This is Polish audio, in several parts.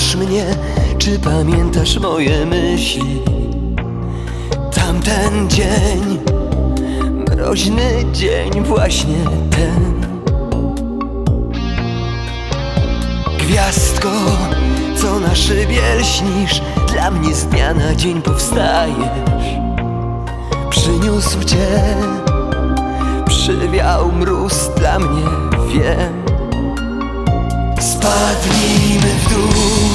znasz mnie, czy pamiętasz moje myśli? Tamten dzień, mroźny dzień, właśnie ten. Gwiazdko, co na szybie lśnisz, dla mnie z dnia na dzień powstajesz. Przyniósł cię, przywiał mróz dla mnie, wiem. Spadnijmy w dół,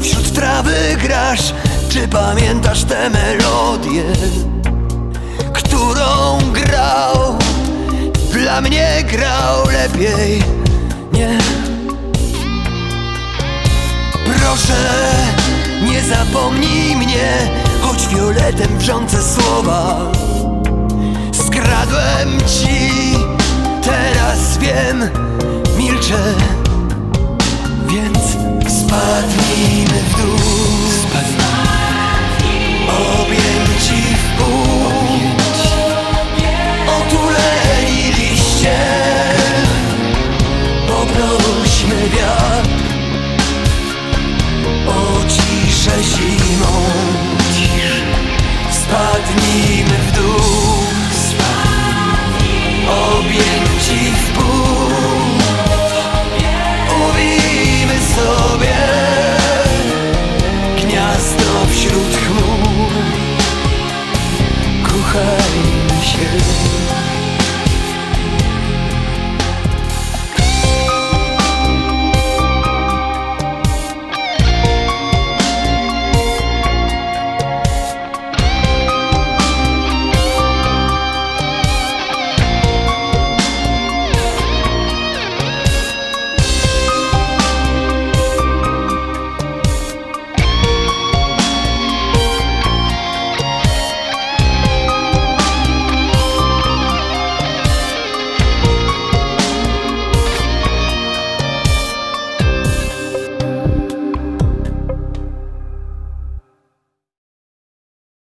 wśród trawy grasz? Czy pamiętasz tę melodię Którą grał? Dla mnie grał lepiej Nie. Proszę, nie zapomnij mnie Choć fioletem wrzące słowa. Skradłem ci Teraz wiem, milczę Sky